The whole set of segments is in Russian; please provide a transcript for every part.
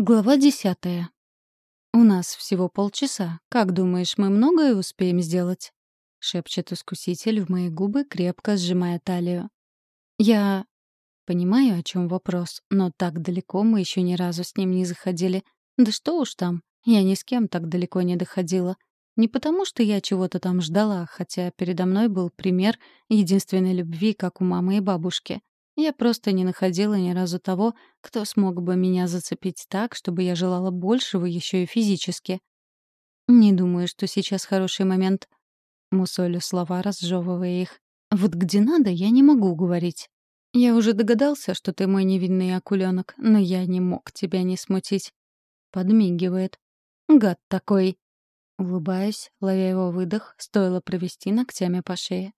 Глава десятая. «У нас всего полчаса. Как думаешь, мы многое успеем сделать?» — шепчет искуситель в мои губы, крепко сжимая талию. «Я...» Понимаю, о чем вопрос, но так далеко мы еще ни разу с ним не заходили. Да что уж там, я ни с кем так далеко не доходила. Не потому, что я чего-то там ждала, хотя передо мной был пример единственной любви, как у мамы и бабушки. Я просто не находила ни разу того, кто смог бы меня зацепить так, чтобы я желала большего еще и физически. Не думаю, что сейчас хороший момент. Мусолю слова, разжевывая их. Вот где надо, я не могу говорить. Я уже догадался, что ты мой невинный акуленок, но я не мог тебя не смутить. Подмигивает. Гад такой. Улыбаюсь, ловя его выдох, стоило провести ногтями по шее.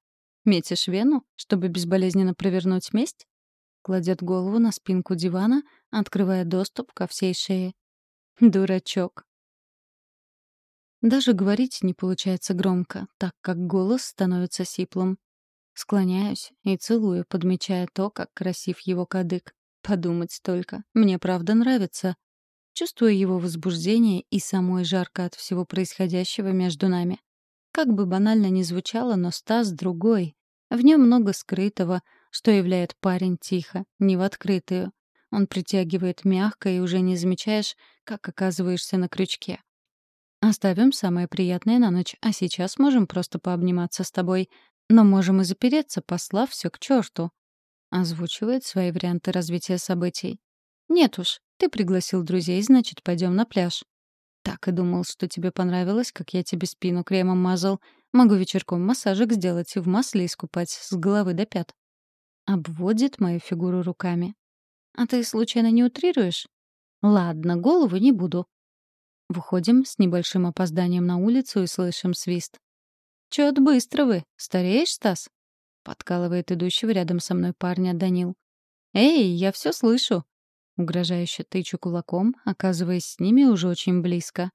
Метишь вену, чтобы безболезненно провернуть месть? Кладет голову на спинку дивана, открывая доступ ко всей шее. Дурачок. Даже говорить не получается громко, так как голос становится сиплым. Склоняюсь и целую, подмечая то, как красив его кадык. Подумать только, мне правда нравится. Чувствую его возбуждение и самой жарко от всего происходящего между нами. Как бы банально ни звучало, но Стас другой. В нем много скрытого, что являет парень тихо, не в открытую. Он притягивает мягко, и уже не замечаешь, как оказываешься на крючке. Оставим самое приятное на ночь, а сейчас можем просто пообниматься с тобой. Но можем и запереться, послав все к черту. Озвучивает свои варианты развития событий. Нет уж, ты пригласил друзей, значит, пойдем на пляж. Так и думал, что тебе понравилось, как я тебе спину кремом мазал. Могу вечерком массажик сделать и в масле искупать с головы до пят. Обводит мою фигуру руками. «А ты случайно не утрируешь?» «Ладно, голову не буду». Выходим с небольшим опозданием на улицу и слышим свист. «Чё-то быстро вы. Стареешь, Стас?» Подкалывает идущего рядом со мной парня Данил. «Эй, я все слышу!» Угрожающе тычу кулаком, оказываясь с ними уже очень близко.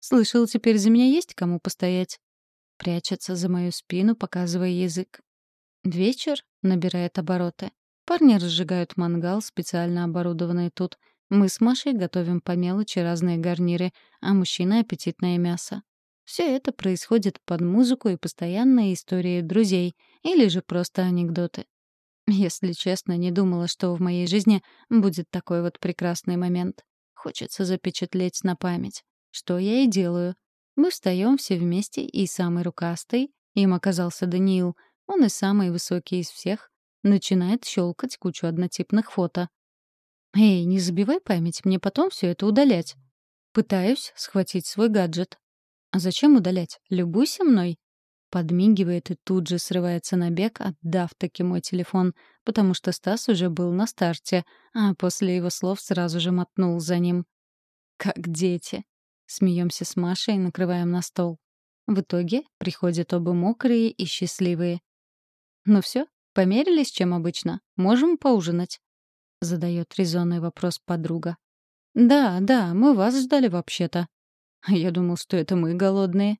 «Слышал, теперь за меня есть кому постоять?» Прячется за мою спину, показывая язык. Вечер набирает обороты. Парни разжигают мангал, специально оборудованный тут. Мы с Машей готовим по мелочи разные гарниры, а мужчина — аппетитное мясо. Все это происходит под музыку и постоянные истории друзей, или же просто анекдоты. Если честно, не думала, что в моей жизни будет такой вот прекрасный момент. Хочется запечатлеть на память. Что я и делаю. Мы встаем все вместе, и самый рукастый, им оказался Даниил — он и самый высокий из всех, начинает щелкать кучу однотипных фото. «Эй, не забивай память, мне потом все это удалять». Пытаюсь схватить свой гаджет. «А зачем удалять? Любуйся мной». Подмигивает и тут же срывается на бег, отдав таки мой телефон, потому что Стас уже был на старте, а после его слов сразу же мотнул за ним. «Как дети!» Смеемся с Машей и накрываем на стол. В итоге приходят оба мокрые и счастливые. «Ну все, померились, чем обычно? Можем поужинать?» — задает резонный вопрос подруга. «Да, да, мы вас ждали вообще-то». «Я думал, что это мы голодные».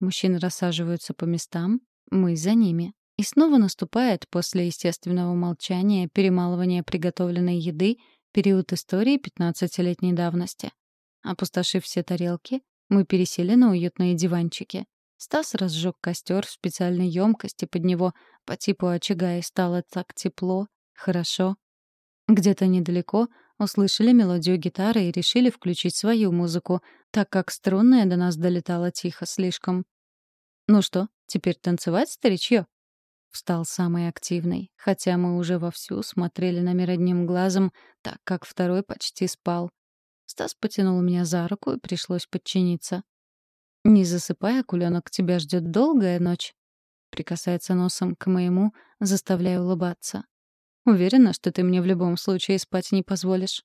Мужчины рассаживаются по местам, мы за ними. И снова наступает после естественного молчания перемалывания приготовленной еды период истории пятнадцатилетней давности. Опустошив все тарелки, мы пересели на уютные диванчики. Стас разжег костер в специальной емкости под него по типу очага, и стало так тепло, хорошо. Где-то недалеко услышали мелодию гитары и решили включить свою музыку, так как струнная до нас долетала тихо слишком. «Ну что, теперь танцевать, старичье?» Встал самый активный, хотя мы уже вовсю смотрели на мир одним глазом, так как второй почти спал. Стас потянул меня за руку, и пришлось подчиниться. «Не засыпай, акуленок, тебя ждет долгая ночь», — прикасается носом к моему, заставляя улыбаться. «Уверена, что ты мне в любом случае спать не позволишь».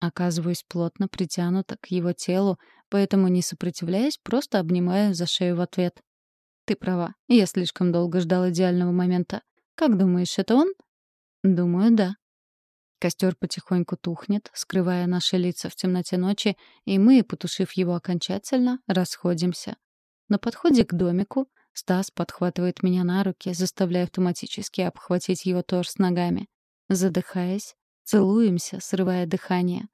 Оказываюсь плотно притянута к его телу, поэтому, не сопротивляясь, просто обнимаю за шею в ответ. «Ты права, я слишком долго ждал идеального момента. Как думаешь, это он?» «Думаю, да», Костер потихоньку тухнет, скрывая наши лица в темноте ночи, и мы, потушив его окончательно, расходимся. На подходе к домику Стас подхватывает меня на руки, заставляя автоматически обхватить его торс ногами. Задыхаясь, целуемся, срывая дыхание.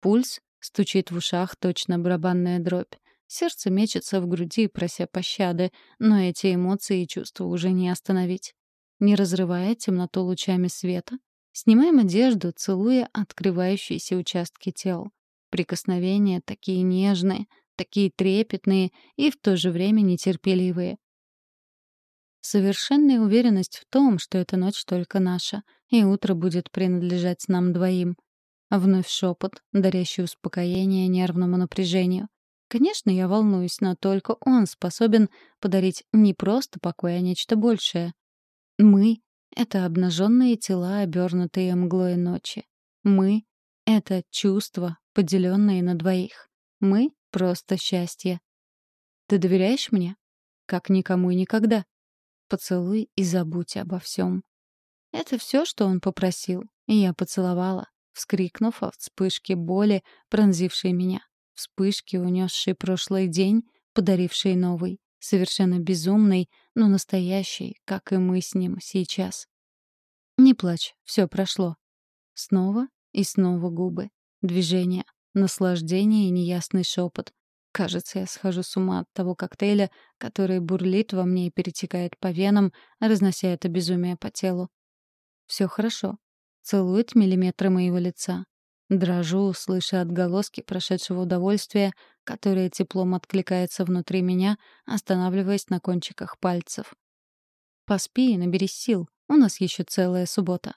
Пульс Стучит в ушах точно барабанная дробь. Сердце мечется в груди, прося пощады, но эти эмоции и чувства уже не остановить. Не разрывая темноту лучами света, снимаем одежду, целуя открывающиеся участки тел. Прикосновения такие нежные, такие трепетные и в то же время нетерпеливые. Совершенная уверенность в том, что эта ночь только наша, и утро будет принадлежать нам двоим. Вновь шепот, дарящий успокоение нервному напряжению. Конечно, я волнуюсь, но только он способен подарить не просто покой, а нечто большее. Мы — это обнаженные тела, обернутые мглой ночи. Мы — это чувства, поделенные на двоих. Мы — просто счастье. Ты доверяешь мне? Как никому и никогда. Поцелуй и забудь обо всем. Это все, что он попросил, и я поцеловала, вскрикнув о вспышке боли, пронзившей меня вспышки, унесшей прошлый день, подарившей новый, совершенно безумный, но настоящий, как и мы с ним сейчас. Не плачь, все прошло. Снова и снова губы, движения, наслаждение и неясный шепот. Кажется, я схожу с ума от того коктейля, который бурлит во мне и перетекает по венам, разнося это безумие по телу. Все хорошо. Целует миллиметры моего лица. Дрожу, слыша отголоски прошедшего удовольствия, которое теплом откликается внутри меня, останавливаясь на кончиках пальцев. «Поспи и наберись сил. У нас еще целая суббота».